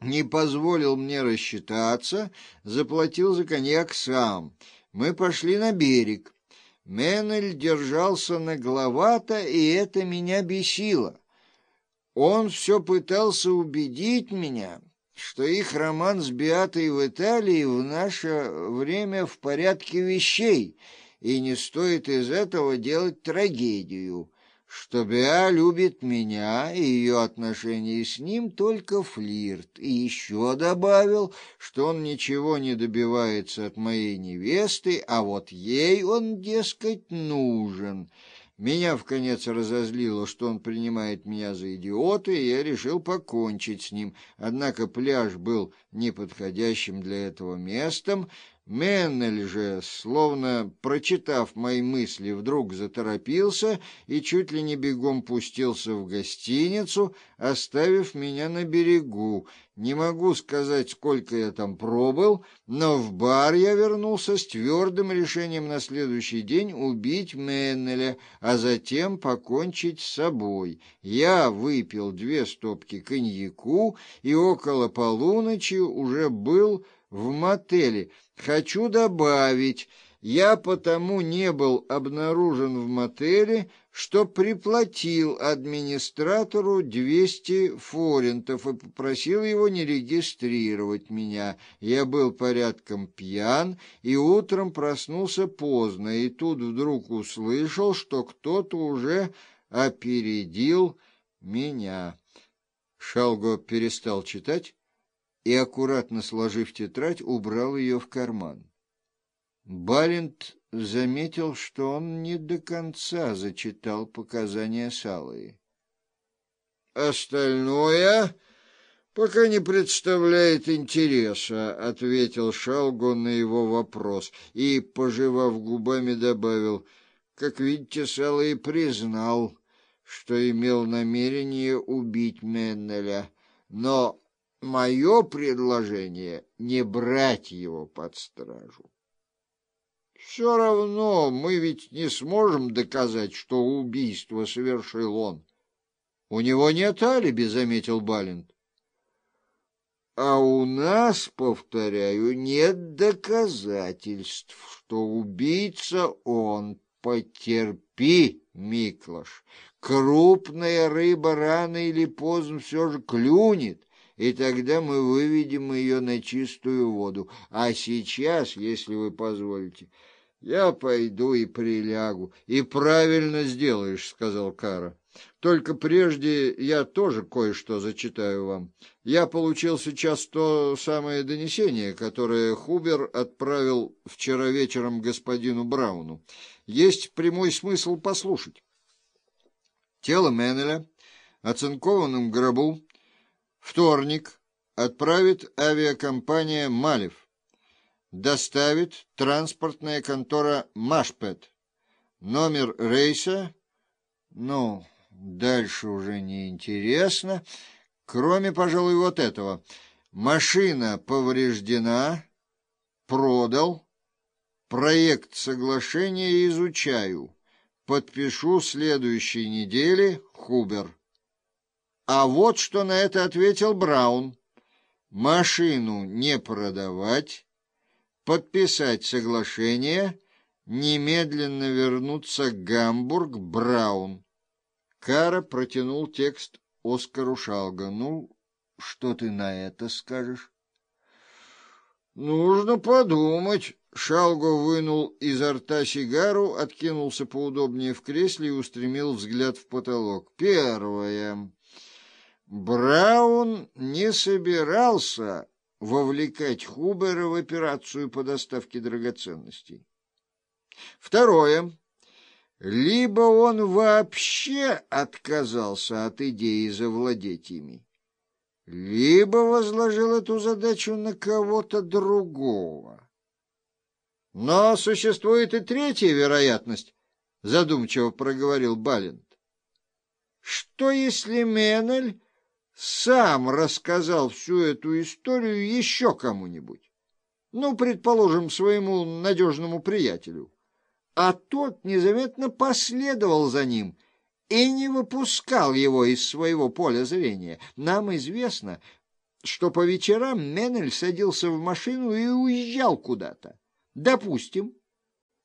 не позволил мне рассчитаться, заплатил за коньяк сам. Мы пошли на берег. Меннель держался нагловато, и это меня бесило. Он все пытался убедить меня, что их роман с Биатой в Италии в наше время в порядке вещей, и не стоит из этого делать трагедию что Беа любит меня и ее отношения с ним только флирт, и еще добавил, что он ничего не добивается от моей невесты, а вот ей он, дескать, нужен». Меня в конец разозлило, что он принимает меня за идиота, и я решил покончить с ним. Однако пляж был неподходящим для этого местом, Меннель же, словно прочитав мои мысли, вдруг заторопился и чуть ли не бегом пустился в гостиницу, оставив меня на берегу. Не могу сказать, сколько я там пробыл, но в бар я вернулся с твердым решением на следующий день убить Меннеля, а затем покончить с собой. Я выпил две стопки коньяку и около полуночи уже был в мотеле. Хочу добавить, я потому не был обнаружен в мотеле, что приплатил администратору 200 форинтов и попросил его не регистрировать меня. Я был порядком пьян и утром проснулся поздно, и тут вдруг услышал, что кто-то уже опередил меня. Шалго перестал читать и, аккуратно сложив тетрадь, убрал ее в карман. Балент заметил, что он не до конца зачитал показания Салые. «Остальное пока не представляет интереса», — ответил Шалго на его вопрос и, пожевав губами, добавил, «Как видите, Салый признал, что имел намерение убить Меннеля, но мое предложение — не брать его под стражу. Все равно мы ведь не сможем доказать, что убийство совершил он. — У него нет алиби, — заметил Балент. — А у нас, повторяю, нет доказательств, что убийца он. Потерпи, Миклаш. Крупная рыба рано или поздно все же клюнет и тогда мы выведем ее на чистую воду. А сейчас, если вы позволите, я пойду и прилягу. — И правильно сделаешь, — сказал Кара. — Только прежде я тоже кое-что зачитаю вам. Я получил сейчас то самое донесение, которое Хубер отправил вчера вечером господину Брауну. Есть прямой смысл послушать. Тело Меннеля, оцинкованном гробу, Вторник. Отправит авиакомпания «Малев». Доставит транспортная контора «Машпет». Номер рейса... Ну, дальше уже не интересно. Кроме, пожалуй, вот этого. Машина повреждена. Продал. Проект соглашения изучаю. Подпишу следующей неделе. Хубер. А вот что на это ответил Браун. Машину не продавать, подписать соглашение, немедленно вернуться к Гамбург, Браун. Кара протянул текст Оскару Шалга. «Ну, что ты на это скажешь?» «Нужно подумать». Шалго вынул изо рта сигару, откинулся поудобнее в кресле и устремил взгляд в потолок. «Первое. Браун не собирался вовлекать Хубера в операцию по доставке драгоценностей. Второе. Либо он вообще отказался от идеи завладеть ими, либо возложил эту задачу на кого-то другого. Но существует и третья вероятность, задумчиво проговорил Балент. Что если Менель сам рассказал всю эту историю еще кому-нибудь, ну, предположим, своему надежному приятелю, а тот незаметно последовал за ним и не выпускал его из своего поля зрения. Нам известно, что по вечерам Менель садился в машину и уезжал куда-то. Допустим,